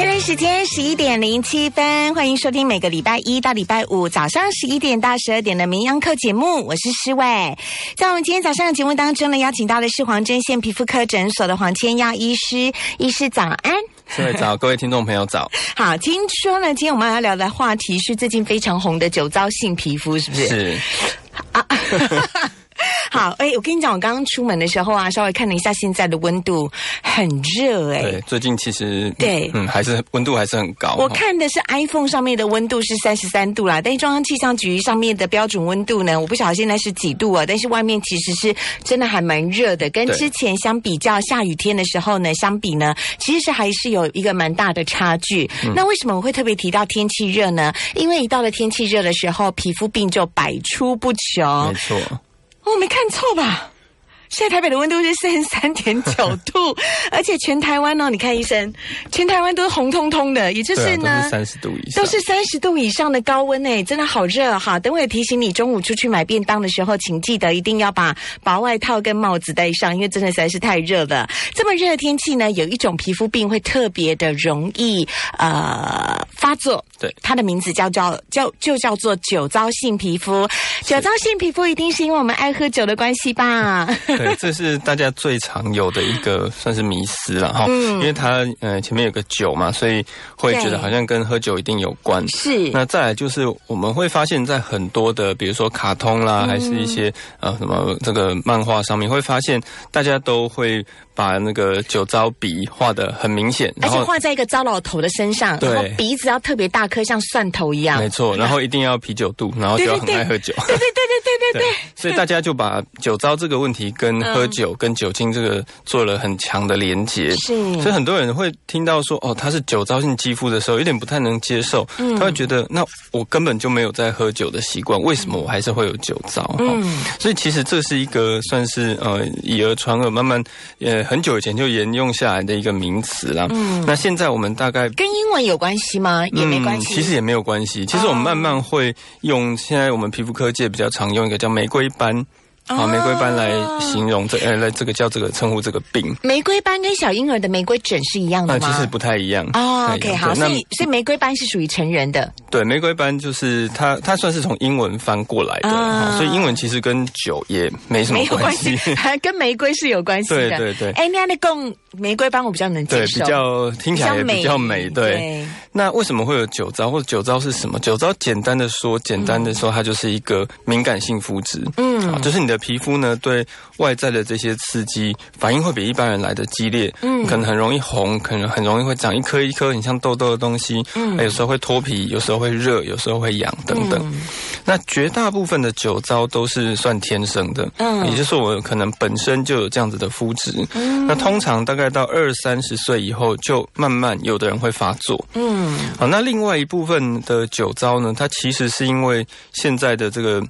现在时间十一点零七分，欢迎收听每个礼拜一到礼拜五早上十一点到十二点的名央课节目，我是诗伟。在我们今天早上的节目当中呢，邀请到的是黄针线皮肤科诊所的黄千耀医师，医师早安。各位早，各位听众朋友早。好，听说呢，今天我们要聊的话题是最近非常红的酒糟性皮肤，是不是？是啊。好，哎，我跟你讲，我刚刚出门的时候啊，稍微看了一下现在的温度，很热哎。对，最近其实对，嗯，还是温度还是很高。我看的是 iPhone 上面的温度是三十三度啦，但是中央气象局上面的标准温度呢，我不晓得现在是几度啊。但是外面其实是真的还蛮热的，跟之前相比较下雨天的时候呢，相比呢，其实是还是有一个蛮大的差距。那为什么我会特别提到天气热呢？因为一到了天气热的时候，皮肤病就百出不穷。没错。我没看错吧？现在台北的温度是三十三点九度，而且全台湾哦，你看医生，全台湾都是红彤彤的，也就是呢，三十度以上，都是三十度以上的高温诶，真的好热哈！等会提醒你，中午出去买便当的时候，请记得一定要把薄外套跟帽子戴上，因为真的实在是太热了。这么热的天气呢，有一种皮肤病会特别的容易呃发作，对，它的名字叫叫叫就叫做酒糟性皮肤。酒糟性皮肤一定是因为我们爱喝酒的关系吧？对，这是大家最常有的一个算是迷思了哈，因为它呃前面有个酒嘛，所以会觉得好像跟喝酒一定有关。是，那再来就是我们会发现，在很多的比如说卡通啦，还是一些呃什么这个漫画上面，会发现大家都会。把那个酒糟鼻画的很明显，而且画在一个糟老头的身上，然后鼻子要特别大颗，像蒜头一样。没错，然后一定要啤酒肚，然后就要很爱喝酒。对对对对对对对。所以大家就把酒糟这个问题跟喝酒、跟酒精这个做了很强的连结。是。所以很多人会听到说哦，他是酒糟性肌肤的时候，有点不太能接受。嗯。他会觉得那我根本就没有在喝酒的习惯，为什么我还是会有酒糟？嗯。所以其实这是一个算是呃以讹传讹，慢慢呃。很久以前就沿用下来的一个名词啦。嗯，那现在我们大概跟英文有关系吗？也没关系。其实也没有关系。其实我们慢慢会用现在我们皮肤科界比较常用一个叫玫瑰斑。啊，玫瑰斑来形容这呃，来这个叫这个称呼这个病。玫瑰斑跟小婴儿的玫瑰疹是一样的吗？其实不太一样。哦，OK，好，所以所以玫瑰斑是属于成人的。对，玫瑰斑就是它，它算是从英文翻过来的，所以英文其实跟酒也没什么关系，还 跟玫瑰是有关系的。对对对。哎，那那共玫瑰斑我比较能接受，比较听起来也比较美。对。那为什么会有酒糟？或者酒糟是什么？酒糟简单的说，简单的说，它就是一个敏感性肤质。嗯，就是你的皮肤呢，对外在的这些刺激反应会比一般人来的激烈。嗯，可能很容易红，可能很容易会长一颗一颗很像痘痘的东西。嗯，有时候会脱皮，有时候会热，有时候会痒等等。那绝大部分的酒糟都是算天生的。嗯，也就是我可能本身就有这样子的肤质。嗯，那通常大概到二三十岁以后，就慢慢有的人会发作。嗯。嗯，好，那另外一部分的酒糟呢？它其实是因为现在的这个，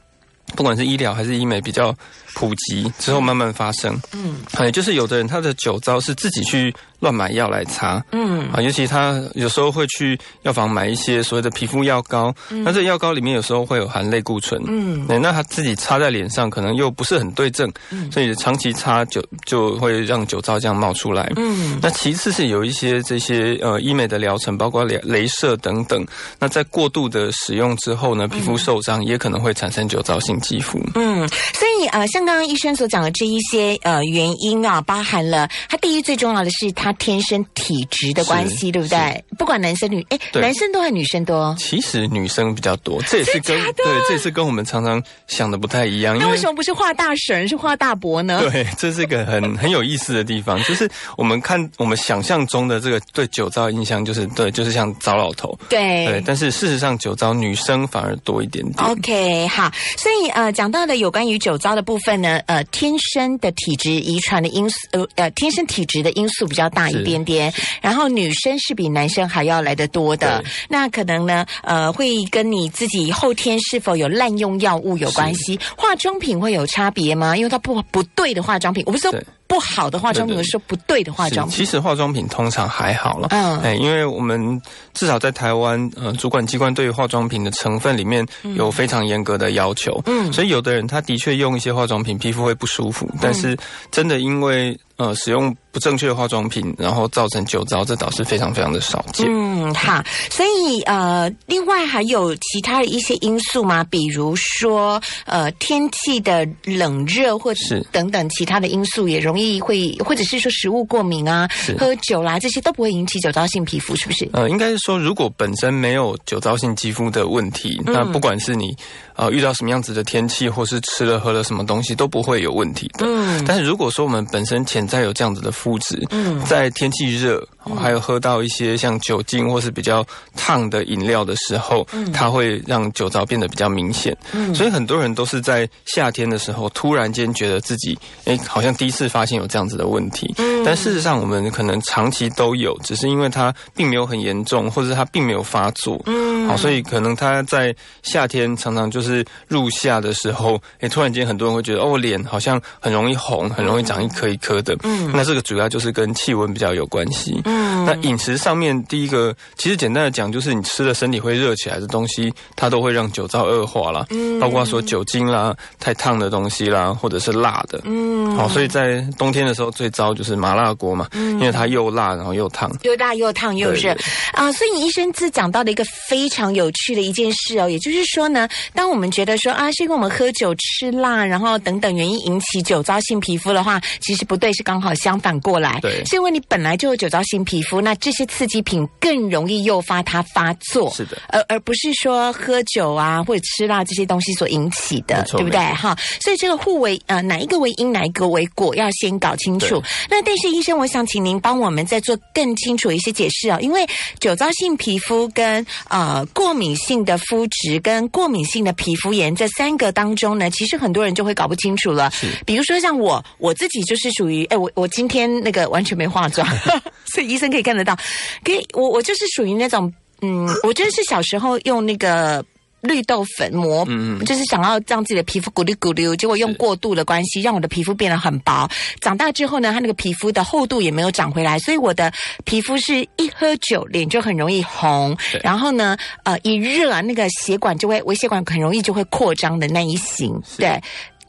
不管是医疗还是医美比较普及之后，慢慢发生。嗯，哎，就是有的人他的酒糟是自己去。乱买药来擦，嗯。啊，尤其他有时候会去药房买一些所谓的皮肤药膏，那这药膏里面有时候会有含类固醇，嗯，那他自己擦在脸上可能又不是很对症，所以长期擦就就会让酒糟这样冒出来，嗯，那其次是有一些这些呃医美的疗程，包括镭镭射等等，那在过度的使用之后呢，皮肤受伤也可能会产生酒糟性肌肤，嗯，所以呃，像刚刚医生所讲的这一些呃原因啊，包含了他第一最重要的是他。天生体质的关系，对不对？不管男生女，哎，男生多还是女生多？其实女生比较多，这也是跟对，这也是跟我们常常想的不太一样。那为什么不是画大神，是画大伯呢？对，这是一个很 很有意思的地方，就是我们看我们想象中的这个对酒糟印象，就是对，就是像糟老头。对对，但是事实上酒糟女生反而多一点点。OK，好，所以呃，讲到的有关于酒糟的部分呢，呃，天生的体质遗传的因素，呃呃，天生体质的因素比较大。大一点点，然后女生是比男生还要来得多的，那可能呢，呃，会跟你自己后天是否有滥用药物有关系。化妆品会有差别吗？因为它不不对的化妆品，我不是说。不好的化妆品，是说不对的化妆品。其实化妆品通常还好了，嗯，哎，因为我们至少在台湾，呃，主管机关对于化妆品的成分里面有非常严格的要求，嗯，所以有的人他的确用一些化妆品，皮肤会不舒服，但是真的因为。呃使用不正确的化妆品，然后造成酒糟，这倒是非常非常的少见。嗯，好，所以呃，另外还有其他的一些因素吗？比如说呃，天气的冷热，或者是等等其他的因素，也容易会，或者是说食物过敏啊，喝酒啦，这些都不会引起酒糟性皮肤，是不是？呃，应该是说，如果本身没有酒糟性肌肤的问题，那不管是你呃遇到什么样子的天气，或是吃了喝了什么东西，都不会有问题的。嗯，但是如果说我们本身潜在有这样子的肤质，嗯，在天气热。还有喝到一些像酒精或是比较烫的饮料的时候，它会让酒糟变得比较明显。所以很多人都是在夏天的时候突然间觉得自己哎，好像第一次发现有这样子的问题。但事实上，我们可能长期都有，只是因为它并没有很严重，或者它并没有发作。嗯好，所以可能它在夏天常常就是入夏的时候，哎，突然间很多人会觉得哦，脸好像很容易红，很容易长一颗一颗的。嗯那这个主要就是跟气温比较有关系。嗯，那饮食上面，第一个其实简单的讲，就是你吃了身体会热起来的东西，它都会让酒糟恶化啦。嗯，包括说酒精啦、太烫的东西啦，或者是辣的。嗯，好，所以在冬天的时候最糟就是麻辣锅嘛，因为它又辣，然后又烫，又辣又烫又热啊。所以医生自讲到的一个非常有趣的一件事哦，也就是说呢，当我们觉得说啊，是因为我们喝酒吃辣，然后等等原因引起酒糟性皮肤的话，其实不对，是刚好相反过来。对，是因为你本来就有酒糟性。皮肤那这些刺激品更容易诱发它发作，是的，而而不是说喝酒啊或者吃辣这些东西所引起的，对不对？哈，所以这个互为呃哪一个为因，哪一个为果，要先搞清楚。那但是医生，我想请您帮我们再做更清楚一些解释啊，因为酒糟性皮肤跟呃过敏性的肤质跟过敏性的皮肤炎这三个当中呢，其实很多人就会搞不清楚了。比如说像我我自己就是属于哎我我今天那个完全没化妆，所以。医生可以看得到，可以我我就是属于那种，嗯，我真的是小时候用那个绿豆粉膜，就是想要让自己的皮肤咕噜咕噜，结果用过度的关系，让我的皮肤变得很薄。长大之后呢，它那个皮肤的厚度也没有长回来，所以我的皮肤是一喝酒脸就很容易红，然后呢，呃，一热啊，那个血管就会微血管很容易就会扩张的那一型，对。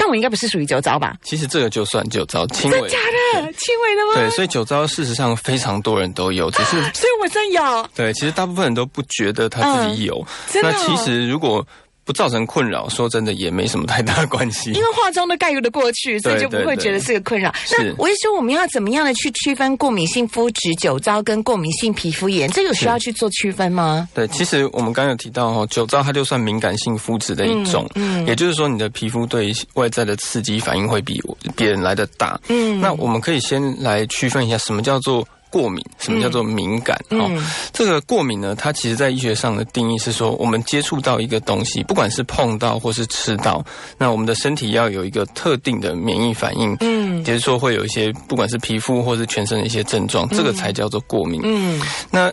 但我应该不是属于酒糟吧？其实这个就算酒糟，轻微假的，轻微的吗？对，所以酒糟事实上非常多人都有，只是所以我真有。对，其实大部分人都不觉得他自己有。那其实如果。不造成困扰，说真的也没什么太大关系。因为化妆都盖得过去，所以就不会觉得是个困扰。那我是说，我们要怎么样的去区分过敏性肤质酒糟跟过敏性皮肤炎？这有需要去做区分吗？对，其实我们刚刚有提到哦，酒糟它就算敏感性肤质的一种，嗯，也就是说你的皮肤对外在的刺激反应会比别人来的大。嗯，那我们可以先来区分一下什么叫做。过敏，什么叫做敏感？哦，这个过敏呢，它其实在医学上的定义是说，我们接触到一个东西，不管是碰到或是吃到，那我们的身体要有一个特定的免疫反应，嗯，也就是说会有一些不管是皮肤或是全身的一些症状，这个才叫做过敏。嗯，那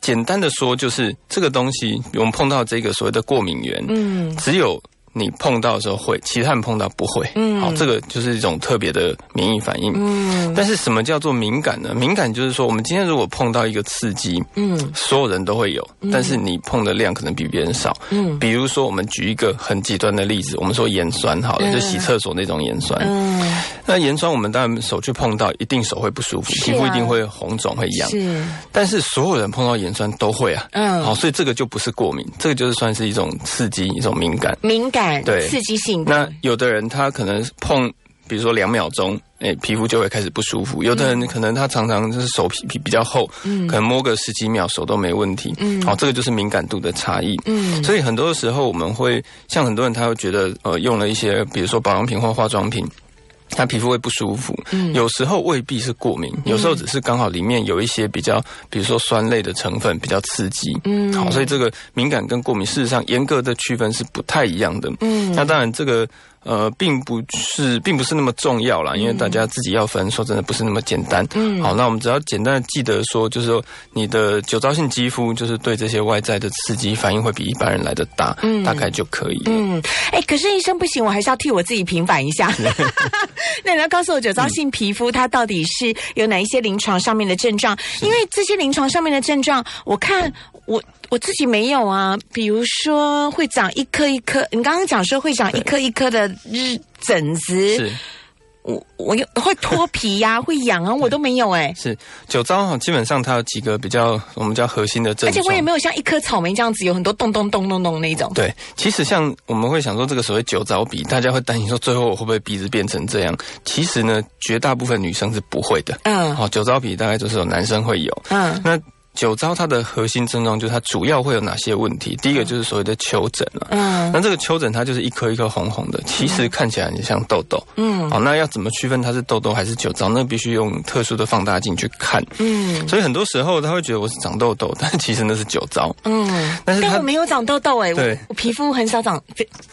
简单的说，就是这个东西我们碰到这个所谓的过敏源，嗯，只有。你碰到的时候会，其他人碰到不会。嗯，好，这个就是一种特别的免疫反应。嗯，但是什么叫做敏感呢？敏感就是说，我们今天如果碰到一个刺激，嗯，所有人都会有，但是你碰的量可能比别人少。嗯，比如说我们举一个很极端的例子，我们说盐酸，好了，就洗厕所那种盐酸。嗯，那盐酸我们当然手去碰到，一定手会不舒服，皮肤一定会红肿会痒。是，但是所有人碰到盐酸都会啊。嗯，好，所以这个就不是过敏，这个就是算是一种刺激，一种敏感。敏感。对，刺激性。那有的人他可能碰，比如说两秒钟，哎，皮肤就会开始不舒服。有的人可能他常常就是手皮皮比较厚，嗯，可能摸个十几秒手都没问题。嗯，好，这个就是敏感度的差异。嗯，所以很多的时候我们会像很多人他会觉得，呃，用了一些比如说保养品或化妆品。他皮肤会不舒服，嗯，有时候未必是过敏，有时候只是刚好里面有一些比较，比如说酸类的成分比较刺激，嗯，好，所以这个敏感跟过敏事实上严格的区分是不太一样的，嗯，那当然这个。呃，并不是，并不是那么重要啦，因为大家自己要分，说真的不是那么简单。嗯，好，那我们只要简单的记得说，就是说你的酒糟性肌肤，就是对这些外在的刺激反应会比一般人来的大，嗯，大概就可以了。嗯，哎，可是医生不行，我还是要替我自己平反一下。那你要告诉我，酒糟性皮肤它到底是有哪一些临床上面的症状？因为这些临床上面的症状，我看我。我自己没有啊，比如说会长一颗一颗，你刚刚讲说会长一颗一颗的日疹子，是，我我有会脱皮呀，会痒啊，我都没有哎。是酒糟哈，基本上它有几个比较我们叫核心的症状，而且我也没有像一颗草莓这样子有很多咚咚咚咚咚那种。对，其实像我们会想说这个所谓酒糟鼻，大家会担心说最后我会不会鼻子变成这样？其实呢，绝大部分女生是不会的。嗯，好，酒糟鼻大概就是有男生会有。嗯，那。酒糟它的核心症状就是它主要会有哪些问题？第一个就是所谓的丘疹了。嗯，那这个丘疹它就是一颗一颗红红的，其实看起来很像痘痘。嗯，好，那要怎么区分它是痘痘还是酒糟？那必须用特殊的放大镜去看。嗯，所以很多时候他会觉得我是长痘痘，但其实那是酒糟。嗯，但是我没有长痘痘哎，对，我皮肤很少长。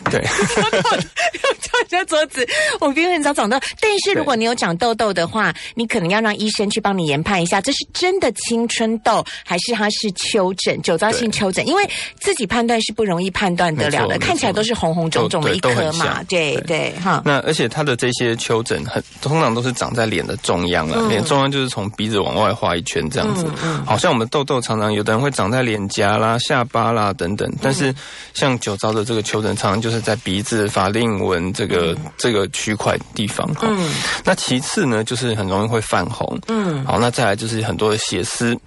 对，敲一下桌子，我皮肤很少长痘。但是如果你有长痘痘的话，你可能要让医生去帮你研判一下，这是真的青春痘。还是它是丘疹，酒糟性丘疹，因为自己判断是不容易判断得了的，看起来都是红红肿肿的一颗嘛，对对哈。那而且它的这些丘疹很通常都是长在脸的中央了，脸中央就是从鼻子往外画一圈这样子，好像我们痘痘常常有的人会长在脸颊啦、下巴啦等等，但是像酒糟的这个丘疹，常常就是在鼻子、法令纹这个这个区块地方。嗯，那其次呢，就是很容易会泛红。嗯，好，那再来就是很多的血丝。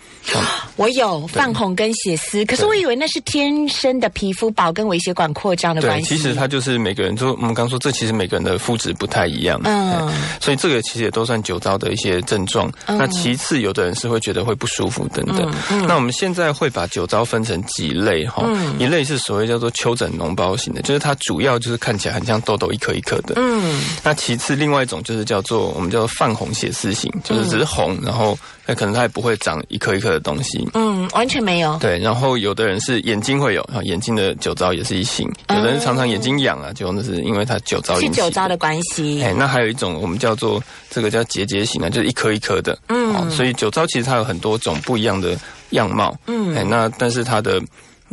我有泛红跟血丝，可是我以为那是天生的皮肤薄跟微血管扩张的关系。其实它就是每个人就，我们刚说这其实每个人的肤质不太一样，嗯，所以这个其实也都算酒糟的一些症状。那其次，有的人是会觉得会不舒服等等。那我们现在会把酒糟分成几类哈，一类是所谓叫做丘疹脓包型的，就是它主要就是看起来很像痘痘一颗一颗的。嗯，那其次另外一种就是叫做我们叫做泛红血丝型，就是只是红，然后。那可能它也不会长一颗一颗的东西，嗯，完全没有。对，然后有的人是眼睛会有，眼睛的酒糟也是一型。有的人常常眼睛痒啊，就那是因为他酒糟是酒糟的关系。哎，那还有一种我们叫做这个叫结节型啊，就是一颗一颗的。嗯，所以酒糟其实它有很多种不一样的样貌。嗯，哎，那但是它的。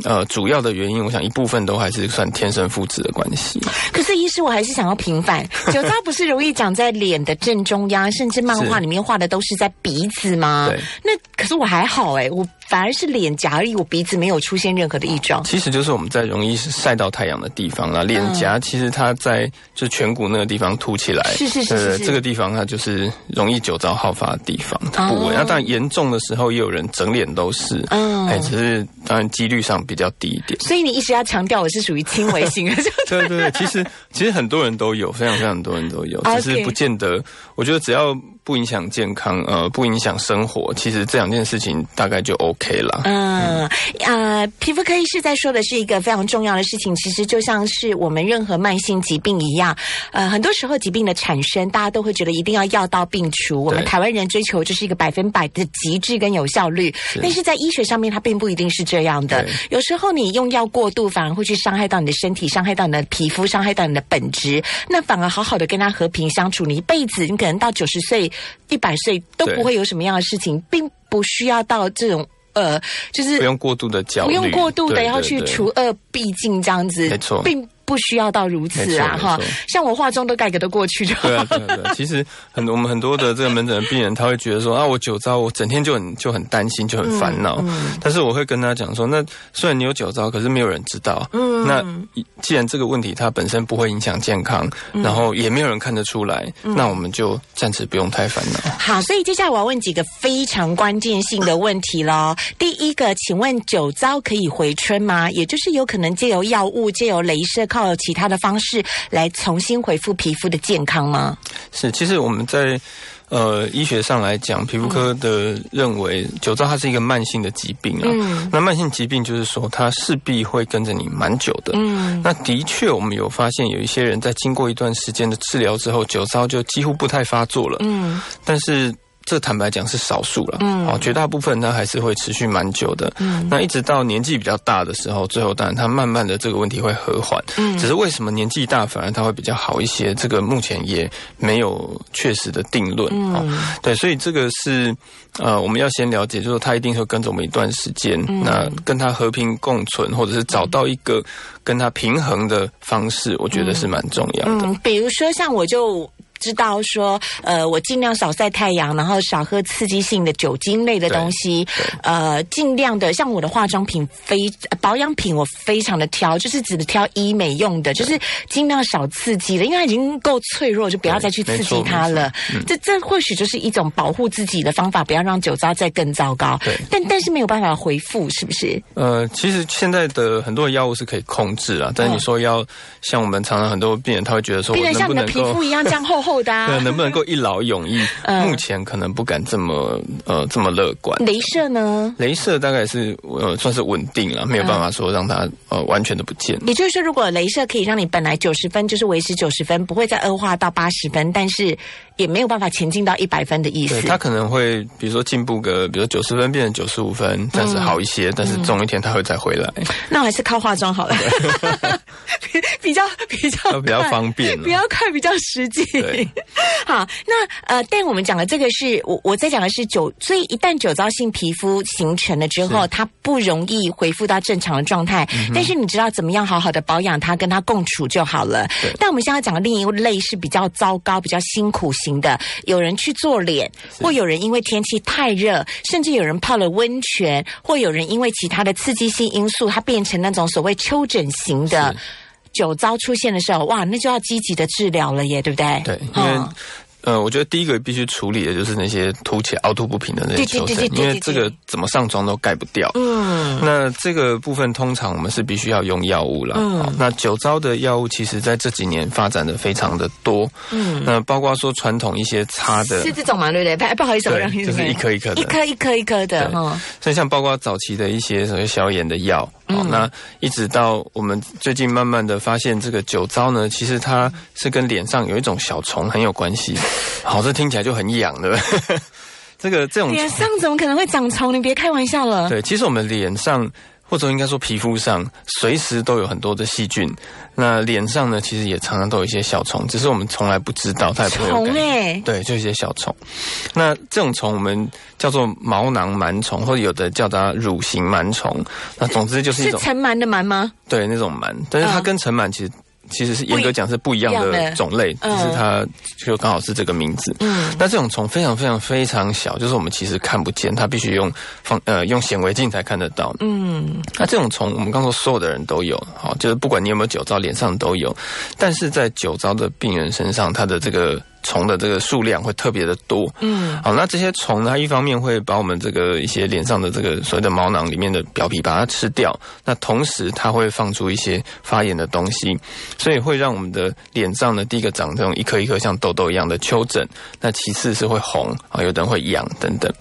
呃，主要的原因，我想一部分都还是算天生肤质的关系。可是，医师，我还是想要平反，酒糟不是容易长在脸的正中央，甚至漫画里面画的都是在鼻子吗？对。那可是我还好哎，我。反而是脸颊而已，我鼻子没有出现任何的异状。其实就是我们在容易晒到太阳的地方啦，脸颊其实它在就颧骨那个地方凸起来，是是是，这个地方它就是容易酒糟好发的地方部位。那当然严重的时候也有人整脸都是，嗯，哎，只是当然几率上比较低一点。所以你一直要强调我是属于轻微型的，对对对，其实其实很多人都有，非常非常多人都有，只是不见得。我觉得只要。不影响健康，呃，不影响生活，其实这两件事情大概就 OK 了。嗯，呃，皮肤科医师在说的是一个非常重要的事情，其实就像是我们任何慢性疾病一样，呃，很多时候疾病的产生，大家都会觉得一定要药到病除。我们台湾人追求就是一个百分百的极致跟有效率，但是在医学上面，它并不一定是这样的。有时候你用药过度，反而会去伤害到你的身体，伤害到你的皮肤，伤害到你的本质。那反而好好的跟他和平相处，你一辈子，你可能到九十岁。一百岁都不会有什么样的事情，并不需要到这种呃，就是不用过度的焦虑，不用过度的要去除恶必尽这样子，没错，并。不需要到如此啊，哈！像我化妆都改革得过去就。对啊，对对。其实很多我们很多的这个门诊的病人，他会觉得说啊，我酒糟，我整天就很就很担心，就很烦恼。嗯。但是我会跟他讲说，那虽然你有酒糟，可是没有人知道。嗯。那既然这个问题它本身不会影响健康，然后也没有人看得出来，那我们就暂时不用太烦恼。好，所以接下来我要问几个非常关键性的问题喽。第一个，请问酒糟可以回春吗？也就是有可能借由药物、借由镭射。靠其他的方式来重新恢复皮肤的健康吗？是，其实我们在呃医学上来讲，皮肤科的认为酒糟它是一个慢性的疾病啊。嗯，那慢性疾病就是说它势必会跟着你蛮久的。嗯，那的确我们有发现有一些人在经过一段时间的治疗之后，酒糟就几乎不太发作了。嗯，但是。这坦白讲是少数了，嗯，好，绝大部分它还是会持续蛮久的，嗯，那一直到年纪比较大的时候，最后当然它慢慢的这个问题会和缓，嗯，只是为什么年纪大反而它会比较好一些，这个目前也没有确实的定论，嗯，对，所以这个是呃我们要先了解，就是它一定会跟着我们一段时间，那跟它和平共存，或者是找到一个跟它平衡的方式，我觉得是蛮重要的。嗯，比如说像我就。知道说，呃，我尽量少晒太阳，然后少喝刺激性的酒精类的东西，呃，尽量的像我的化妆品非保养品，我非常的挑，就是只挑医美用的，就是尽量少刺激的，因为它已经够脆弱，就不要再去刺激它了。这这或许就是一种保护自己的方法，不要让酒糟再更糟糕。对，但但是没有办法回复，是不是？呃，其实现在的很多药物是可以控制啊，但是你说要像我们常常很多病人他会觉得说，病人像你的皮肤一样这样厚 厚的，对，能不能够一劳永逸？目前可能不敢这么呃这么乐观。镭射呢？镭射大概是呃算是稳定了，没有办法说让它呃完全的不见。也就是说，如果镭射可以让你本来九十分就是维持九十分，不会再恶化到八十分，但是也没有办法前进到一百分的意思。它可能会比如说进步个，比如九十分变成九十五分，暂时好一些，但是总有一天它会再回来。那我还是靠化妆好了，比较比较 比较方便，比较快，比较实际。好，那呃，但我们讲的这个是我我在讲的是酒，所以一旦酒糟性皮肤形成了之后，它不容易恢复到正常的状态。但是你知道怎么样好好的保养它，跟它共处就好了。但我们现在讲的另一类是比较糟糕、比较辛苦型的，有人去做脸，或有人因为天气太热，甚至有人泡了温泉，或有人因为其他的刺激性因素，它变成那种所谓丘疹型的酒糟出现的时候，哇，那就要积极的治疗了耶，对不对？对，因为。呃，我觉得第一个必须处理的就是那些凸起、凹凸不平的那些丘疹，因为这个怎么上妆都盖不掉。嗯，那这个部分通常我们是必须要用药物了。嗯，那酒糟的药物其实在这几年发展的非常的多。嗯，那包括说传统一些擦的，是这种吗？对不对？不好意思，我让你，就是一颗一颗的，一颗一颗一颗的。哈，所以像包括早期的一些什么消炎的药。哦，那一直到我们最近慢慢的发现，这个酒糟呢，其实它是跟脸上有一种小虫很有关系。好，这听起来就很痒的。这个这种脸上怎么可能会长虫？你别开玩笑了。对，其实我们脸上。或者应该说，皮肤上随时都有很多的细菌。那脸上呢，其实也常常都有一些小虫，只是我们从来不知道它也不会虫哎，对，就一些小虫。那这种虫我们叫做毛囊螨虫，或者有的叫它乳形螨虫。那总之就是一种尘螨的螨吗？对，那种螨，但是它跟尘螨其实。其实是严格讲是不一样的种类，只是它就刚好是这个名字。嗯，那这种虫非常非常非常小，就是我们其实看不见，它必须用放呃用显微镜才看得到。嗯，那这种虫我们刚说所有的人都有，好，就是不管你有没有酒糟，脸上都有，但是在酒糟的病人身上，它的这个。虫的这个数量会特别的多，嗯，好，那这些虫呢，它一方面会把我们这个一些脸上的这个所谓的毛囊里面的表皮把它吃掉，那同时它会放出一些发炎的东西，所以会让我们的脸上呢，第一个长这种一颗一颗像痘痘一样的丘疹，那其次是会红啊，有的人会痒等等，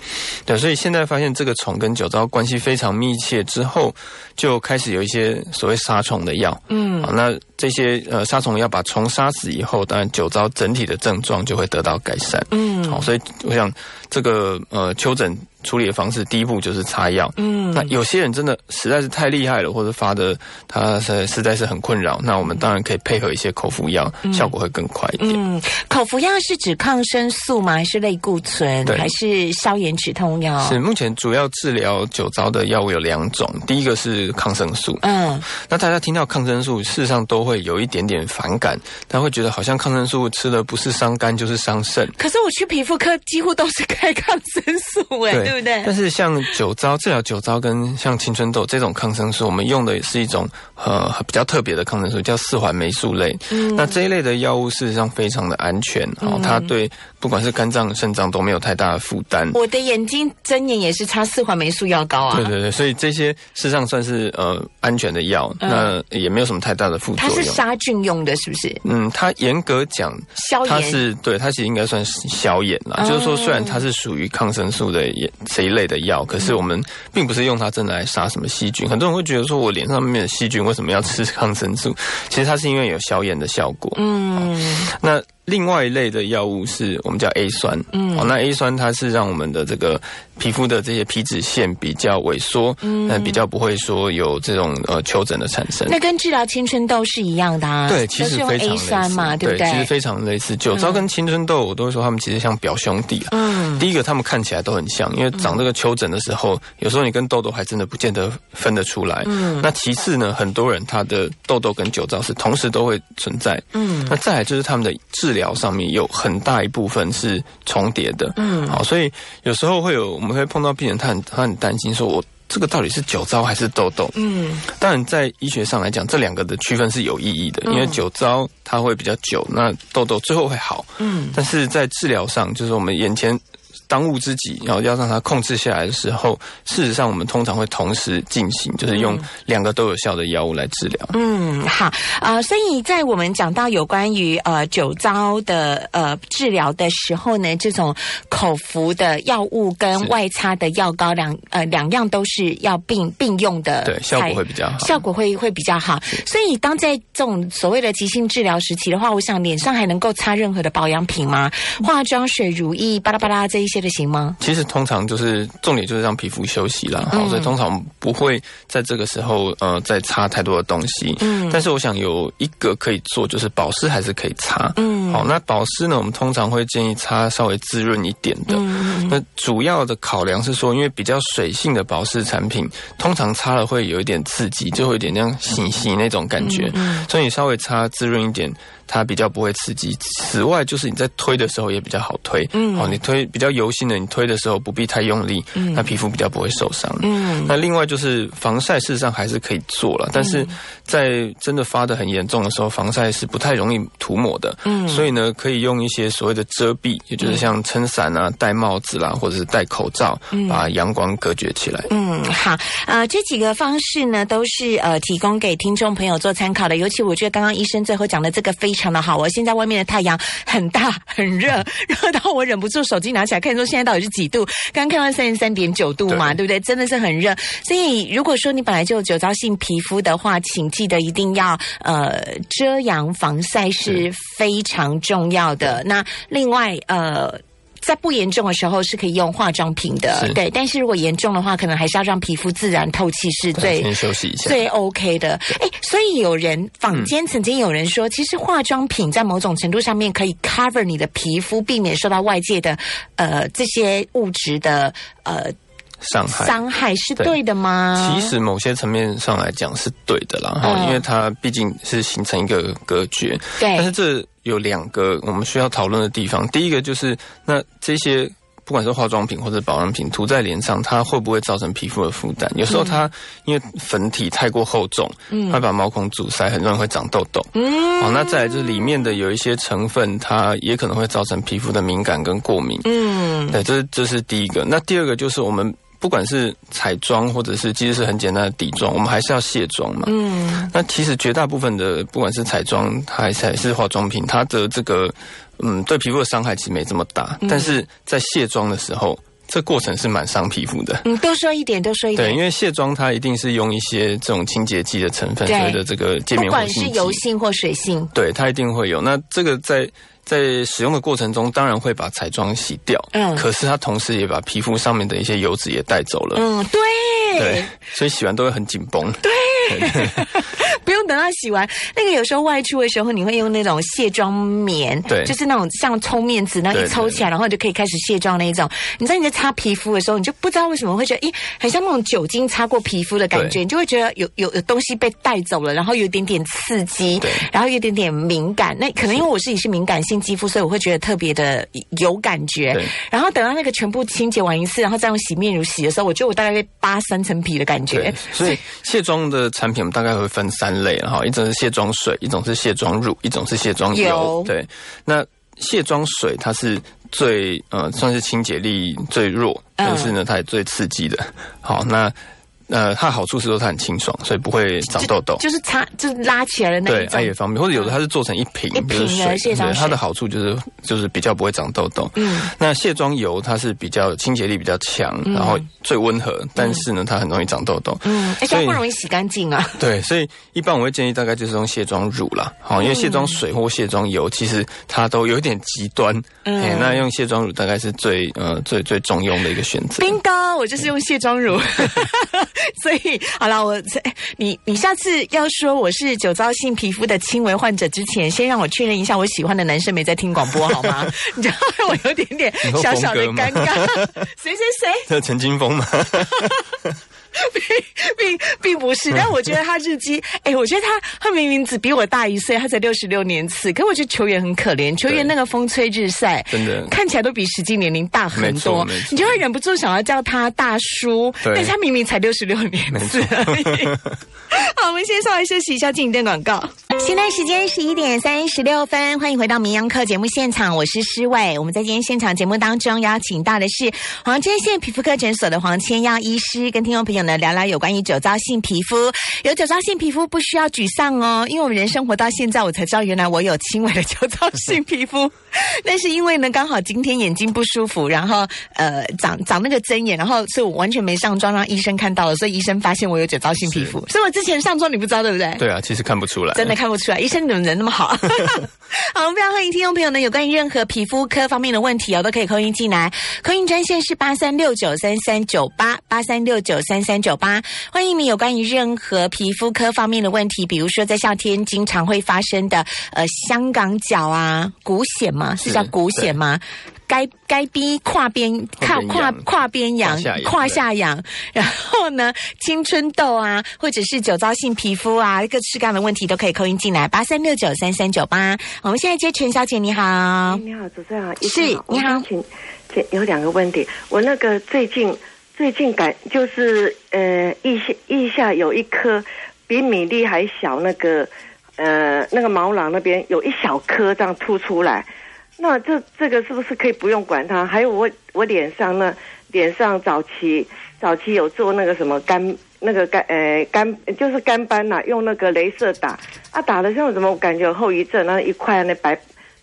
对，所以现在发现这个虫跟酒糟关系非常密切之后，就开始有一些所谓杀虫的药，嗯，好，那这些呃杀虫药把虫杀死以后，当然酒糟整体的症状。就会得到改善。嗯，好，所以我想这个呃丘疹。处理的方式，第一步就是擦药。嗯，那有些人真的实在是太厉害了，或者发的他实实在是很困扰，那我们当然可以配合一些口服药，效果会更快一点。嗯，口服药是指抗生素吗？还是类固醇？还是消炎止痛药？是目前主要治疗酒糟的药物有两种，第一个是抗生素。嗯，那大家听到抗生素，事实上都会有一点点反感，他会觉得好像抗生素吃的不是伤肝就是伤肾。可是我去皮肤科，几乎都是开抗生素，哎。对不对？但是像酒糟治疗酒糟跟像青春痘这种抗生素，我们用的是一种呃比较特别的抗生素，叫四环霉素类。嗯，那这一类的药物事实上非常的安全，哦，它对不管是肝脏、肾脏都没有太大的负担。我的眼睛睁眼也是擦四环霉素药膏啊。对对对，所以这些事实上算是呃安全的药，那也没有什么太大的副作用。它是杀菌用的，是不是？嗯，它严格讲，消炎它是对它其实应该算是消炎啦。就是说，虽然它是属于抗生素的这一类。的药，可是我们并不是用它真的来杀什么细菌。很多人会觉得说，我脸上面的细菌为什么要吃抗生素？其实它是因为有消炎的效果。嗯，那。另外一类的药物是我们叫 A 酸，嗯，哦，那 A 酸它是让我们的这个皮肤的这些皮脂腺比较萎缩，嗯，比较不会说有这种呃丘疹的产生。那跟治疗青春痘是一样的啊？对，其实非常 A 酸嘛，对不对？其实非常类似。酒糟跟青春痘，我都会说他们其实像表兄弟。嗯，第一个他们看起来都很像，因为长这个丘疹的时候，有时候你跟痘痘还真的不见得分得出来。嗯，那其次呢，很多人他的痘痘跟酒糟是同时都会存在。嗯，那再来就是他们的治治疗上面有很大一部分是重叠的。嗯，好，所以有时候会有我们会碰到病人，他很他很担心，说我这个到底是酒糟还是痘痘？嗯，当然在医学上来讲，这两个的区分是有意义的，因为酒糟它会比较久，那痘痘最后会好。嗯，但是在治疗上，就是我们眼前。当务之急，然后要让它控制下来的时候，事实上我们通常会同时进行，就是用两个都有效的药物来治疗。嗯，好啊，所以在我们讲到有关于呃酒糟的呃治疗的时候呢，这种口服的药物跟外擦的药膏两呃两样都是要并并用的，对，效果会比较好，效果会会比较好。所以当在这种所谓的急性治疗时期的话，我想脸上还能够擦任何的保养品吗？化妆水、乳液、巴拉巴拉这一些。行吗？其实通常就是重点就是让皮肤休息啦，好，所以通常不会在这个时候呃再擦太多的东西。嗯，但是我想有一个可以做，就是保湿还是可以擦。嗯，好，那保湿呢，我们通常会建议擦稍微滋润一点的。嗯，那主要的考量是说，因为比较水性的保湿产品，通常擦了会有一点刺激，就会有点那样洗洗那种感觉。嗯，所以你稍微擦滋润一点。它比较不会刺激。此外，就是你在推的时候也比较好推。嗯，好，你推比较油性的，你推的时候不必太用力，嗯，那皮肤比较不会受伤。嗯，那另外就是防晒，事实上还是可以做了，但是在真的发的很严重的时候，防晒是不太容易涂抹的。嗯，所以呢，可以用一些所谓的遮蔽，也就是像撑伞啊、戴帽子啦，或者是戴口罩，把阳光隔绝起来。嗯，好，呃，这几个方式呢，都是呃提供给听众朋友做参考的。尤其我觉得刚刚医生最后讲的这个非常。非常的好我！现在外面的太阳很大很热，热到我忍不住手机拿起来看，说现在到底是几度？刚看到三十三点九度嘛，对不对？真的是很热。所以如果说你本来就有酒糟性皮肤的话，请记得一定要呃遮阳防晒是非常重要的。那另外呃。在不严重的时候是可以用化妆品的，对。但是如果严重的话，可能还是要让皮肤自然透气是最先休息一下最 OK 的。哎，所以有人坊间曾经有人说，其实化妆品在某种程度上面可以 cover 你的皮肤，避免受到外界的呃这些物质的呃伤害。伤害是对的吗？其实某些层面上来讲是对的啦，哈，因为它毕竟是形成一个隔绝。对，但是这。有两个我们需要讨论的地方。第一个就是，那这些不管是化妆品或者保养品涂在脸上，它会不会造成皮肤的负担？有时候它因为粉体太过厚重，嗯，会把毛孔阻塞，很容易会长痘痘。嗯，好，那再来就是里面的有一些成分，它也可能会造成皮肤的敏感跟过敏。嗯，对，这这是第一个。那第二个就是我们。不管是彩妆或者是其实是很简单的底妆，我们还是要卸妆嘛。嗯，那其实绝大部分的不管是彩妆还是还是化妆品，它的这个嗯对皮肤的伤害其实没这么大，但是在卸妆的时候，这过程是蛮伤皮肤的。嗯，多说一点，多说一点。对，因为卸妆它一定是用一些这种清洁剂的成分，所谓的这个界面不管是油性或水性，对，它一定会有。那这个在。在使用的过程中，当然会把彩妆洗掉，嗯，可是它同时也把皮肤上面的一些油脂也带走了，嗯，对，对，所以洗完都会很紧绷，对。不用等到洗完，那个有时候外出的时候，你会用那种卸妆棉，对，就是那种像抽面纸，那一抽起来，然后就可以开始卸妆那一种。你知道你在擦皮肤的时候，你就不知道为什么会觉得，咦，很像那种酒精擦过皮肤的感觉，你就会觉得有有有东西被带走了，然后有一点点刺激，然后有一点点敏感。那可能因为我自己是敏感性肌肤，所以我会觉得特别的有感觉。然后等到那个全部清洁完一次，然后再用洗面乳洗的时候，我觉得我大概被八三层皮的感觉。所以卸妆的产品，我们大概会分三类哈，一种是卸妆水，一种是卸妆乳，一种是卸妆油。对，那卸妆水它是最呃算是清洁力最弱，但是呢它也最刺激的。好，那。呃，它的好处是说它很清爽，所以不会长痘痘，就是擦，就是拉起来的那种。对，它也方便。或者有的它是做成一瓶，一瓶的卸妆水，它的好处就是就是比较不会长痘痘。嗯，那卸妆油它是比较清洁力比较强，然后最温和，但是呢它很容易长痘痘。嗯，而且不容易洗干净啊。对，所以一般我会建议大概就是用卸妆乳啦，好，因为卸妆水或卸妆油其实它都有点极端。嗯，那用卸妆乳大概是最呃最最中用的一个选择。冰糕，我就是用卸妆乳。所以好了，我你你下次要说我是酒糟性皮肤的轻微患者之前，先让我确认一下我喜欢的男生没在听广播好吗？你知道我有点点小小的尴尬。谁谁谁？这陈金峰吗？并并不是，但我觉得他日记，哎，我觉得他他明明只比我大一岁，他才六十六年次，可我觉得球员很可怜，球员那个风吹日晒，真的看起来都比实际年龄大很多，你就会忍不住想要叫他大叔，但他明明才六十六年次而已。好，我们先稍微休息一下，进一段广告。现在时间十一点三十六分，欢迎回到《名扬课》节目现场，我是诗伟。我们在今天现场节目当中邀请到的是黄真县皮肤科诊所的黄千耀医师，跟听众朋友呢聊聊有关于酒糟性皮肤。有酒糟性皮肤不需要沮丧哦，因为我们人生活到现在，我才知道原来我有轻微的酒糟性皮肤。但是因为呢，刚好今天眼睛不舒服，然后呃长长那个针眼，然后所以我完全没上妆，让医生看到了，所以医生发现我有酒糟性皮肤。所以我之前上妆你不知道对不对？对啊，其实看不出来，真的看不出来。医生怎么人那么好？好，我们非常欢迎听众朋友呢，有关于任何皮肤科方面的问题哦，都可以扣音进来。扣音专线是八三六九三三九八八三六九三三九八。欢迎你有关于任何皮肤科方面的问题，比如说在夏天经常会发生的呃香港脚啊、骨癣嘛，是叫骨癣吗？该该逼跨边跨跨跨边痒胯下痒，然后呢，青春痘啊，或者是酒糟性皮肤啊，各式各样的问题都可以扣音进来，八三六九三三九八。我们现在接陈小姐，你好，你好，主持人好，是你好，请请有两个问题，我那个最近最近感就是呃腋下腋下有一颗比米粒还小，那个呃那个毛囊那边有一小颗这样凸出来。那这这个是不是可以不用管它？还有我我脸上呢脸上早期早期有做那个什么干那个干呃干就是干斑呐，用那个镭射打啊打的像什么？我感觉有后遗症，那一块那白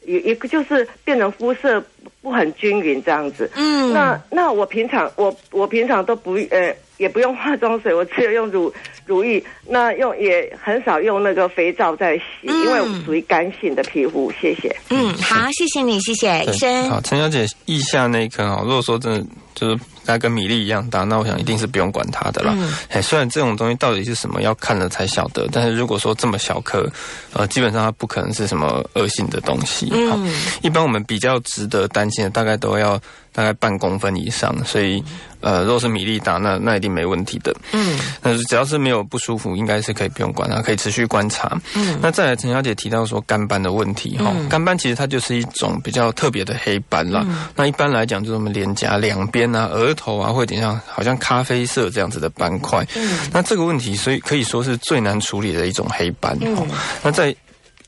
一一个就是变成肤色不很均匀这样子。嗯，那那我平常我我平常都不呃。也不用化妆水，我只有用乳乳液，那用也很少用那个肥皂在洗，因为我属于干性的皮肤。谢谢。嗯，好，谢谢你，谢谢医生。好，陈小姐，腋下那一颗哈，如果说真的就是。它跟米粒一样大，那我想一定是不用管它的了。哎，虽然这种东西到底是什么，要看了才晓得。但是如果说这么小颗，呃，基本上它不可能是什么恶性的东西。嗯，一般我们比较值得担心的，大概都要大概半公分以上。所以，呃，如果是米粒大，那那一定没问题的。嗯，但是只要是没有不舒服，应该是可以不用管它，可以持续观察。嗯，那再来，陈小姐提到说干斑的问题哈，干斑其实它就是一种比较特别的黑斑啦。那一般来讲，就是我们脸颊两边啊，额头啊，会点像好像咖啡色这样子的斑块。嗯，那这个问题，所以可以说是最难处理的一种黑斑。嗯，那在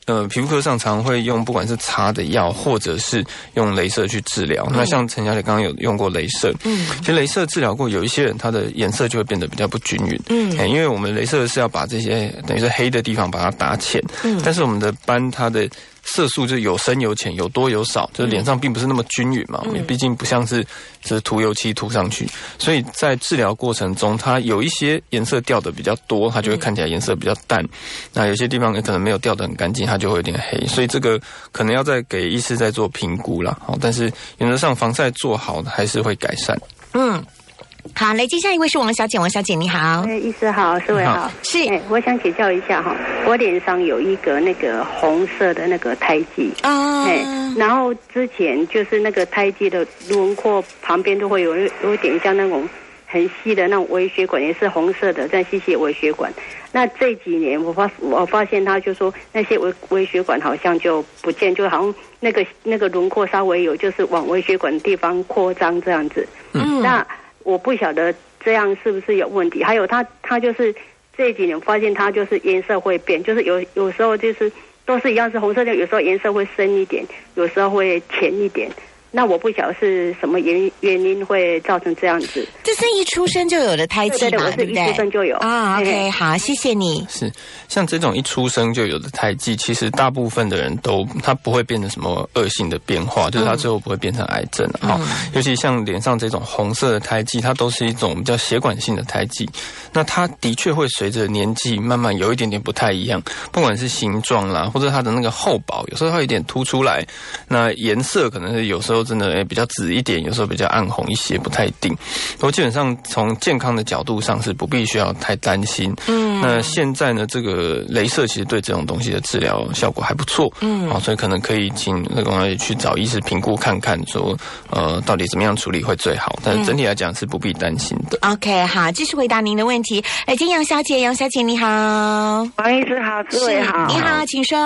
呃皮肤科上常会用，不管是擦的药，或者是用镭射去治疗。那像陈小姐刚刚有用过镭射，嗯，其实镭射治疗过，有一些人他的颜色就会变得比较不均匀。嗯，因为我们镭射是要把这些等于是黑的地方把它打浅。嗯，但是我们的斑它的。色素就有深有浅，有多有少，就是脸上并不是那么均匀嘛。毕竟不像是是涂油漆涂上去，所以在治疗过程中，它有一些颜色掉的比较多，它就会看起来颜色比较淡。那有些地方也可能没有掉的很干净，它就会有点黑。所以这个可能要再给医师再做评估啦。好，但是原则上防晒做好还是会改善。嗯。好，来接下一位是王小姐，王小姐你好，哎，医师好，四位好，是，我想请教一下哈，我脸上有一个那个红色的那个胎记啊，哎，然后之前就是那个胎记的轮廓旁边都会有有点像那种很细的那种微血管，也是红色的，在细细微血管。那这几年我发我发现他就说那些微微血管好像就不见，就好像那个那个轮廓稍微有，就是往微血管地方扩张这样子。嗯，那。我不晓得这样是不是有问题，还有他他就是这几年发现他就是颜色会变，就是有有时候就是都是一样是红色的，有时候颜色会深一点，有时候会浅一点。那我不晓得是什么原原因会造成这样子。这是一出生就有的胎记嘛，对不对？一出生就有啊。OK，好，谢谢你。是像这种一出生就有的胎记，其实大部分的人都它不会变成什么恶性的变化，就是它最后不会变成癌症哈。尤其像脸上这种红色的胎记，它都是一种比较血管性的胎记。那它的确会随着年纪慢慢有一点点不太一样，不管是形状啦，或者它的那个厚薄，有时候它有点凸出来。那颜色可能是有时候。候真的诶比较紫一点，有时候比较暗红一些，不太定。不过基本上从健康的角度上是不必需要太担心。嗯，那现在呢，这个镭射其实对这种东西的治疗效果还不错。嗯，好，所以可能可以请那个去找医师评估看看，说呃到底怎么样处理会最好。但是整体来讲是不必担心的。OK，好，继续回答您的问题。哎，金杨小姐，杨小姐你好，王医师好，诸位好，你好，请说。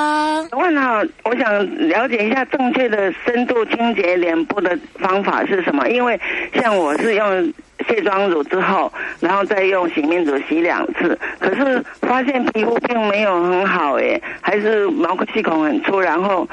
问好，我想了解一下正确的深度清洁脸部的方法是什么？因为像我是用。卸妆乳之后，然后再用洗面乳洗两次，可是发现皮肤并没有很好诶，还是毛细孔很粗，然后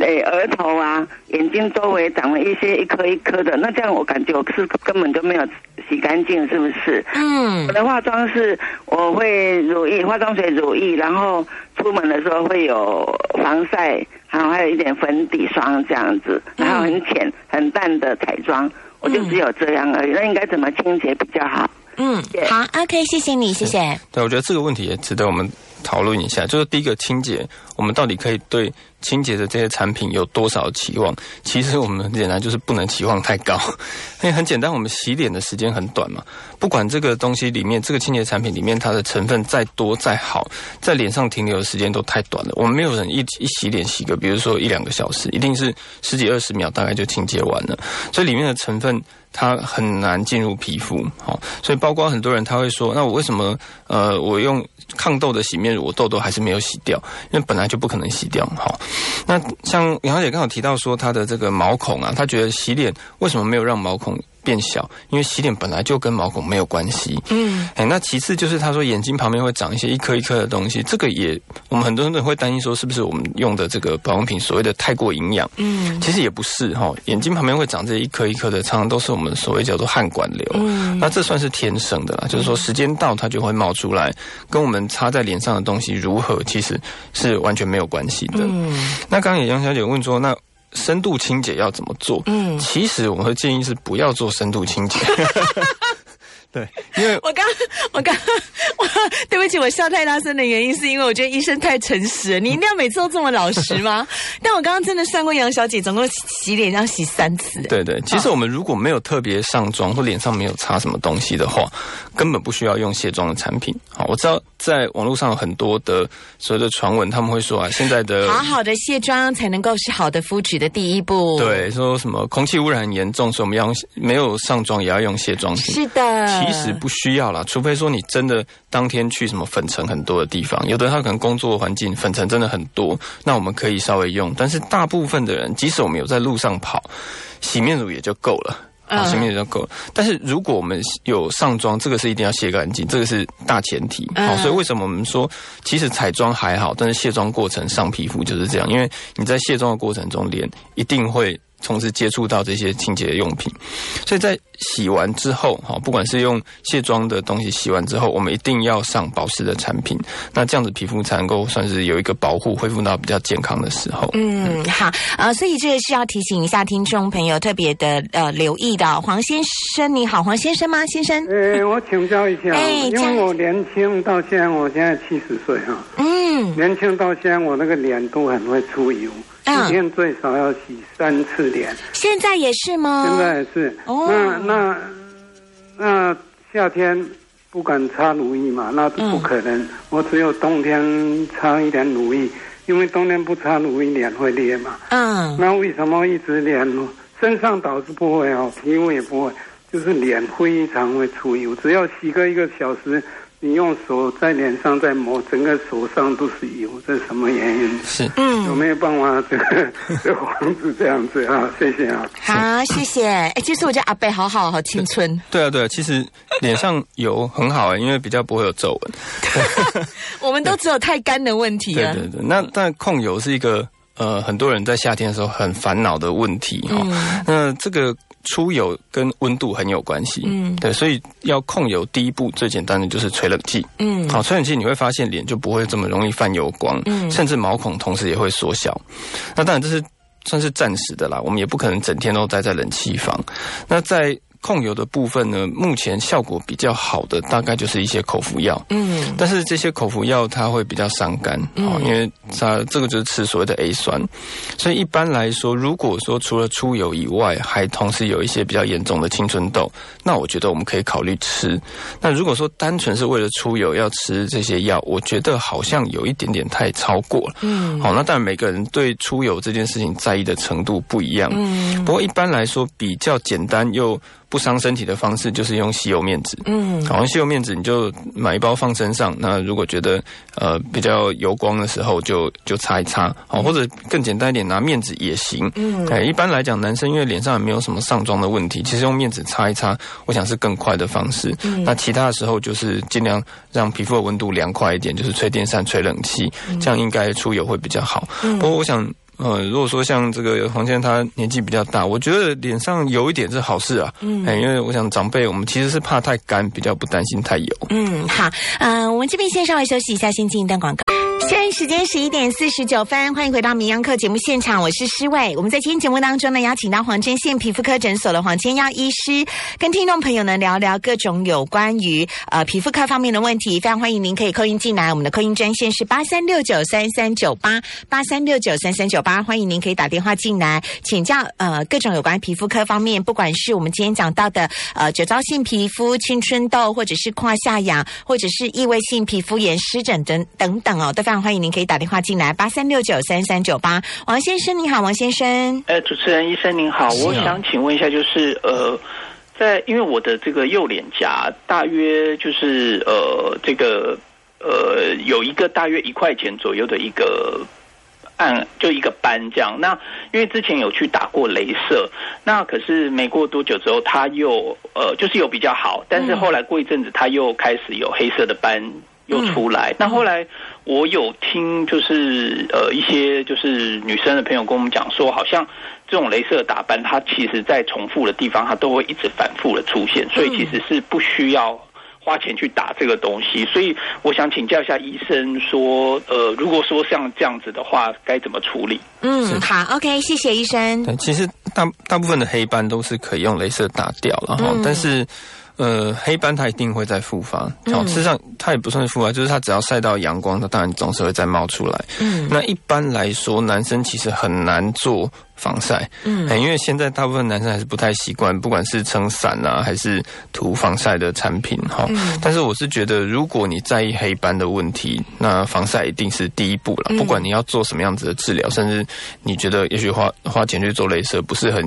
诶额头啊、眼睛周围长了一些一颗一颗的，那这样我感觉我是根本就没有洗干净，是不是？嗯。我的化妆是我会乳液、化妆水、乳液，然后出门的时候会有防晒，然后还有一点粉底霜这样子，然后很浅很淡的彩妆。我就只有这样而已，那应该怎么清洁比较好？嗯，好，OK，谢谢你，谢谢。对，我觉得这个问题也值得我们讨论一下。就是第一个清洁，我们到底可以对清洁的这些产品有多少期望？其实我们很简单，就是不能期望太高。因为很简单，我们洗脸的时间很短嘛。不管这个东西里面，这个清洁产品里面它的成分再多再好，在脸上停留的时间都太短了。我们没有人一一洗脸洗个，比如说一两个小时，一定是十几二十秒，大概就清洁完了。所以里面的成分。它很难进入皮肤，好，所以包括很多人他会说，那我为什么呃，我用抗痘的洗面乳，我痘痘还是没有洗掉？因为本来就不可能洗掉，好。那像杨小姐刚好提到说，她的这个毛孔啊，她觉得洗脸为什么没有让毛孔？变小，因为洗脸本来就跟毛孔没有关系。嗯，哎，那其次就是他说眼睛旁边会长一些一颗一颗的东西，这个也我们很多人会担心说是不是我们用的这个保养品所谓的太过营养？嗯，其实也不是哈，眼睛旁边会长这一颗一颗的，常常都是我们所谓叫做汗管瘤。嗯，那这算是天生的啦，就是说时间到它就会冒出来，跟我们擦在脸上的东西如何其实是完全没有关系的。嗯，那刚刚也杨小姐问说那。深度清洁要怎么做？嗯，其实我们会建议是不要做深度清洁。对，因为我刚我刚我对不起，我笑太大声的原因是因为我觉得医生太诚实了，你一定要每次都这么老实吗？但我刚刚真的算过杨小姐，总共洗脸要洗三次。对对，其实我们如果没有特别上妆或脸上没有擦什么东西的话，根本不需要用卸妆的产品。好，我知道在网络上有很多的所谓的传闻，他们会说啊，现在的好好的卸妆才能够是好的肤质的第一步。对，说什么空气污染很严重，所以我们要用没有上妆也要用卸妆品。是的。其实不需要啦，除非说你真的当天去什么粉尘很多的地方，有的他可能工作环境粉尘真的很多，那我们可以稍微用。但是大部分的人，即使我们有在路上跑，洗面乳也就够了，洗面乳就够了。但是如果我们有上妆，这个是一定要卸干净，这个是大前提。好，所以为什么我们说，其实彩妆还好，但是卸妆过程上皮肤就是这样，因为你在卸妆的过程中，脸一定会。同时接触到这些清洁用品，所以在洗完之后，哈，不管是用卸妆的东西洗完之后，我们一定要上保湿的产品，那这样子皮肤才能够算是有一个保护，恢复到比较健康的时候。嗯，好，呃，所以这个是要提醒一下听众朋友特别的呃留意的。黄先生，你好，黄先生吗？先生，呃，我请教一下，因为我年轻到现在，我现在七十岁哈，嗯，年轻到现在，我那个脸都很会出油。一天最少要洗三次脸，现在也是吗？现在也是。那那那夏天不敢擦乳液嘛？那不可能。我只有冬天擦一点乳液，因为冬天不擦乳液脸会裂嘛。嗯。那为什么一直脸身上倒是不会哦，皮肤也不会，就是脸非常会出油，只要洗个一个小时。你用手在脸上在抹，整个手上都是油，这是什么原因？是，嗯，有没有办法这个 这房子这样子啊？谢谢啊。好，谢谢。哎，其实我觉得阿贝好好，好青春。对啊，对啊，其实脸上油很好啊，因为比较不会有皱纹。我们都只有太干的问题啊。对对对，那但控油是一个呃，很多人在夏天的时候很烦恼的问题哈。那这个。出油跟温度很有关系，嗯，对，所以要控油，第一步最简单的就是吹冷气，嗯，好，吹冷气你会发现脸就不会这么容易泛油光，嗯，甚至毛孔同时也会缩小。那当然这是算是暂时的啦，我们也不可能整天都待在冷气房。那在控油的部分呢，目前效果比较好的大概就是一些口服药。嗯，但是这些口服药它会比较伤肝，哦，因为它这个就是吃所谓的 A 酸，所以一般来说，如果说除了出油以外，还同时有一些比较严重的青春痘，那我觉得我们可以考虑吃。那如果说单纯是为了出油要吃这些药，我觉得好像有一点点太超过了。嗯，好，那当然每个人对出油这件事情在意的程度不一样。嗯，不过一般来说比较简单又。不伤身体的方式就是用吸油面纸，嗯，好像，吸油面纸你就买一包放身上。那如果觉得呃比较油光的时候，就就擦一擦，好，或者更简单一点拿面纸也行。嗯，哎，一般来讲，男生因为脸上也没有什么上妆的问题，其实用面纸擦一擦，我想是更快的方式。嗯，那其他的时候就是尽量让皮肤的温度凉快一点，就是吹电扇、吹冷气，这样应该出油会比较好。不过我想。呃，如果说像这个黄先生他年纪比较大，我觉得脸上有一点是好事啊。嗯，因为我想长辈我们其实是怕太干，比较不担心太油。嗯，好，嗯，我们这边先稍微休息一下，先进一段广告。现在时间十一点四十九分，欢迎回到《名扬课》节目现场，我是施伟。我们在今天节目当中呢，邀请到黄针县皮肤科诊所的黄千耀医师，跟听众朋友呢聊聊各种有关于呃皮肤科方面的问题。非常欢迎您可以扣音进来，我们的扣音专线是八三六九三三九八八三六九三三九八，欢迎您可以打电话进来请教呃各种有关皮肤科方面，不管是我们今天讲到的呃酒糟性皮肤、青春痘，或者是胯下痒，或者是异位性皮肤炎、湿疹等等等哦，都非常。欢迎您可以打电话进来八三六九三三九八，王先生你好，王先生。哎，主持人医生您好，我想请问一下，就是呃，在因为我的这个右脸颊大约就是呃这个呃有一个大约一块钱左右的一个按就一个斑这样，那因为之前有去打过镭射，那可是没过多久之后，它又呃就是有比较好，但是后来过一阵子，它又开始有黑色的斑。又出来，那后来我有听，就是呃一些就是女生的朋友跟我们讲说，好像这种镭射打斑，它其实在重复的地方，它都会一直反复的出现，所以其实是不需要花钱去打这个东西。所以我想请教一下医生，说呃如果说像这样子的话，该怎么处理？嗯，好，OK，谢谢医生。其实大大部分的黑斑都是可以用镭射打掉了哈，但是。呃，黑斑它一定会再复发。好，事实上它也不算是复发，就是它只要晒到阳光，它当然总是会再冒出来。嗯，那一般来说，男生其实很难做。防晒，嗯，因为现在大部分男生还是不太习惯，不管是撑伞啊，还是涂防晒的产品，哈。但是我是觉得，如果你在意黑斑的问题，那防晒一定是第一步了。不管你要做什么样子的治疗，甚至你觉得也许花花钱去做镭射不是很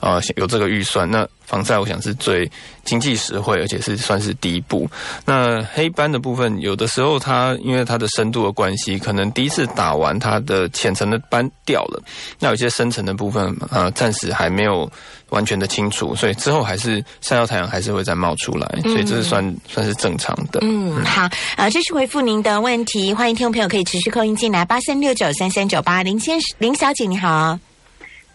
啊有这个预算，那防晒我想是最经济实惠，而且是算是第一步。那黑斑的部分，有的时候它因为它的深度的关系，可能第一次打完它的浅层的斑掉了，那有些深层的。部分呃，暂时还没有完全的清除，所以之后还是晒到太阳还是会再冒出来，所以这是算算是正常的。嗯，好，呃，这是回复您的问题，欢迎听众朋友可以持续扣音进来，八三六九三三九八，林先生林小姐你好，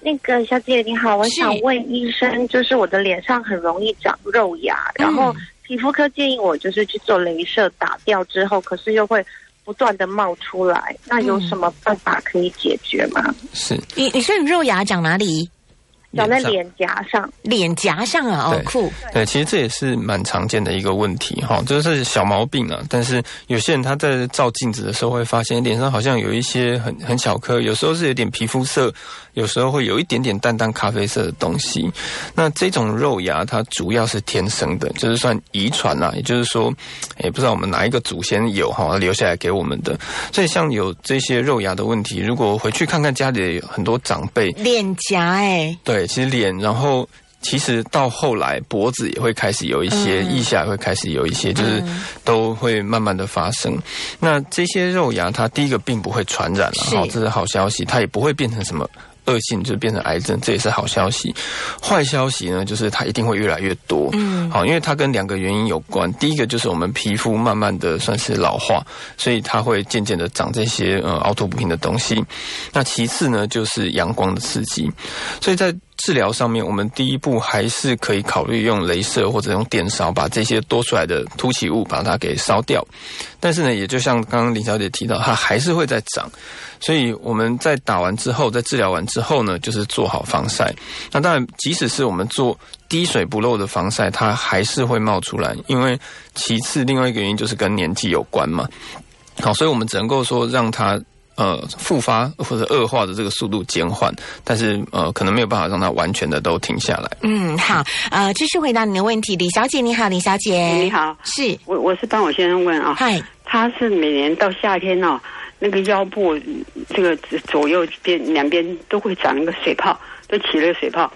那个小姐你好，我想问医生，就是我的脸上很容易长肉芽，然后皮肤科建议我就是去做镭射打掉之后，可是又会。不断的冒出来，那有什么办法可以解决吗？是你，你说你肉芽长哪里？长在脸颊上，脸颊上啊，哦，酷。对，其实这也是蛮常见的一个问题哈，就是小毛病啊。但是有些人他在照镜子的时候会发现脸上好像有一些很很小颗，有时候是有点皮肤色。有时候会有一点点淡淡咖啡色的东西，那这种肉芽它主要是天生的，就是算遗传啦，也就是说，也不知道我们哪一个祖先有哈留下来给我们的。所以像有这些肉芽的问题，如果回去看看家里很多长辈脸颊哎，对，其实脸，然后其实到后来脖子也会开始有一些，腋下也会开始有一些，就是都会慢慢的发生。那这些肉芽它第一个并不会传染了，好，这是好消息，它也不会变成什么。恶性就变成癌症，这也是好消息。坏消息呢，就是它一定会越来越多。嗯，好，因为它跟两个原因有关。第一个就是我们皮肤慢慢的算是老化，所以它会渐渐的长这些呃凹凸不平的东西。那其次呢，就是阳光的刺激。所以在治疗上面，我们第一步还是可以考虑用镭射或者用电烧，把这些多出来的凸起物把它给烧掉。但是呢，也就像刚刚林小姐提到，它还是会再长。所以我们在打完之后，在治疗完之后呢，就是做好防晒。那当然，即使是我们做滴水不漏的防晒，它还是会冒出来。因为其次，另外一个原因就是跟年纪有关嘛。好，所以我们只能够说让它。呃，复发或者恶化的这个速度减缓，但是呃，可能没有办法让它完全的都停下来。嗯，好，呃，继续回答你的问题，李小姐你好，李小姐你好，是我我是帮我先生问啊，嗨，他是每年到夏天哦，那个腰部这个左右边两边都会长一个水泡，都起了个水泡，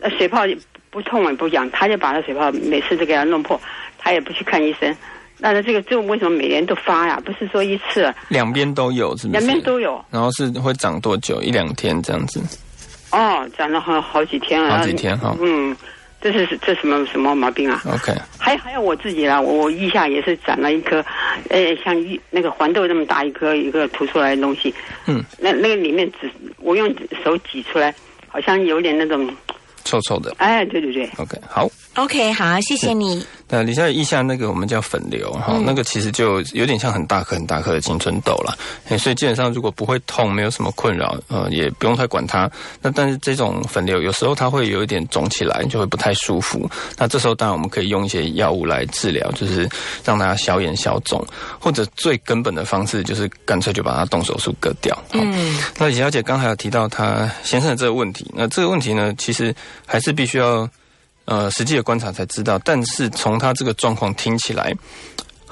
呃，水泡不痛也不痒，他就把那水泡每次都给他弄破，他也不去看医生。那这个这为什么每年都发呀？不是说一次，两边都有，是不是？两边都有。然后是会长多久？一两天这样子。哦，长了好好几天啊。好几天哈。嗯，这是这什么什么毛病啊？OK。还还有我自己啦，我腋下也是长了一颗，呃，像一那个黄豆那么大一颗一个凸出来的东西。嗯。那那个里面只我用手挤出来，好像有点那种臭臭的。哎，对对对。OK，好。OK，好，谢谢你。那李小姐腋下那个我们叫粉瘤哈，那个其实就有点像很大颗很大颗的青春痘了，所以基本上如果不会痛，没有什么困扰，呃，也不用太管它。那但是这种粉瘤有时候它会有一点肿起来，就会不太舒服。那这时候当然我们可以用一些药物来治疗，就是让它消炎消肿，或者最根本的方式就是干脆就把它动手术割掉。嗯，那李小姐刚才有提到她先生的这个问题，那这个问题呢，其实还是必须要。呃，实际的观察才知道，但是从他这个状况听起来。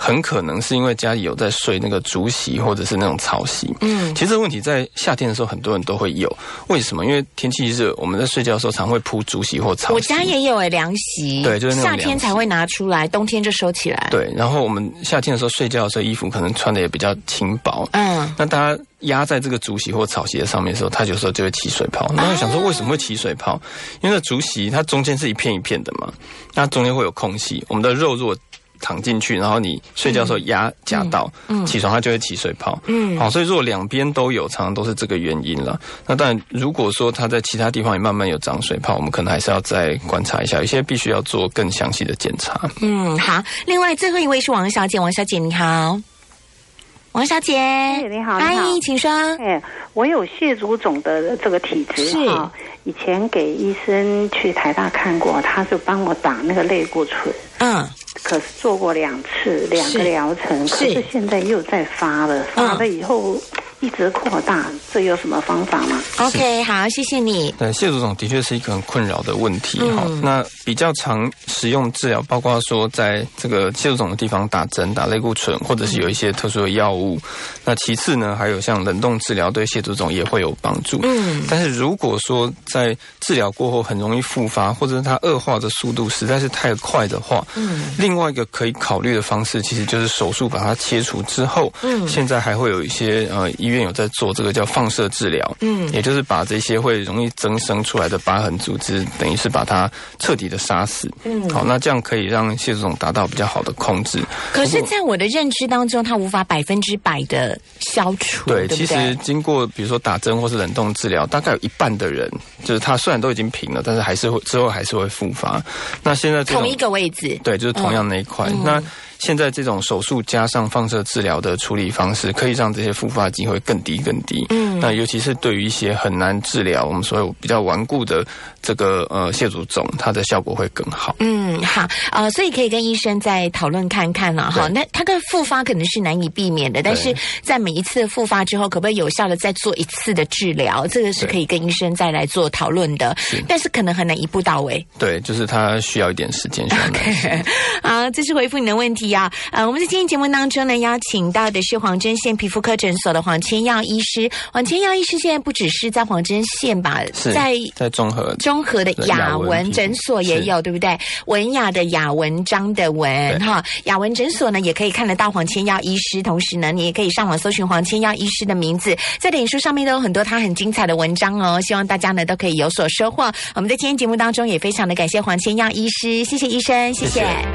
很可能是因为家里有在睡那个竹席或者是那种草席。嗯，其实这个问题在夏天的时候很多人都会有。为什么？因为天气热，我们在睡觉的时候常会铺竹席或草席。我家也有诶，凉席。对，就是夏天才会拿出来，冬天就收起来。对，然后我们夏天的时候睡觉的时候，衣服可能穿的也比较轻薄。嗯，那大家压在这个竹席或草席的上面的时候，它有时候就会起水泡。那我想说，为什么会起水泡？因为竹席它中间是一片一片的嘛，那中间会有空隙，我们的肉如果躺进去，然后你睡觉的时候压夹到，起床它就会起水泡。嗯，好，所以如果两边都有，常常都是这个原因了。那当然，如果说它在其他地方也慢慢有长水泡，我们可能还是要再观察一下，有些必须要做更详细的检查。嗯，好。另外，最后一位是王小姐，王小姐你好，王小姐，你好，阿姨，请说。哎，我有血足肿的这个体质哈。以前给医生去台大看过，他就帮我打那个类固醇。嗯。可是做过两次两个疗程，可是现在又在发了，发了以后。一直扩大，这有什么方法吗？OK，好，谢谢你。对，谢主总的确是一个很困扰的问题哈。那比较常使用治疗，包括说在这个谢主总的地方打针、打类固醇，或者是有一些特殊的药物。那其次呢，还有像冷冻治疗，对谢主总也会有帮助。嗯，但是如果说在治疗过后很容易复发，或者是它恶化的速度实在是太快的话，嗯，另外一个可以考虑的方式，其实就是手术把它切除之后，嗯，现在还会有一些呃医。院有在做这个叫放射治疗，嗯，也就是把这些会容易增生出来的疤痕组织，等于是把它彻底的杀死，嗯，好，那这样可以让谢总达到比较好的控制。可是，在我的认知当中，它无法百分之百的消除。对，其实经过比如说打针或是冷冻治疗，大概有一半的人，就是他虽然都已经平了，但是还是会之后还是会复发。那现在同一个位置，对，就是同样那一块。那现在这种手术加上放射治疗的处理方式，可以让这些复发机会更低更低。嗯，那尤其是对于一些很难治疗，我们所有比较顽固的这个呃蟹足肿，它的效果会更好。嗯，好，呃，所以可以跟医生再讨论看看了哈。那它的复发可能是难以避免的，但是在每一次复发之后，可不可以有效的再做一次的治疗？这个是可以跟医生再来做讨论的。但是可能很难一步到位。对，就是它需要一点时间。OK，好，这是回复你的问题。呀，呃，我们在今天节目当中呢，邀请到的是黄针县皮肤科诊所的黄千耀医师。黄千耀医师现在不只是在黄针县吧，在在综合综合的雅文诊所也有，对不对？文雅的雅文章的文哈，雅文诊所呢也可以看得到黄千耀医师。同时呢，你也可以上网搜寻黄千耀医师的名字，在脸书上面都有很多他很精彩的文章哦。希望大家呢都可以有所收获。我们在今天节目当中也非常的感谢黄千耀医师，谢谢医生，谢谢。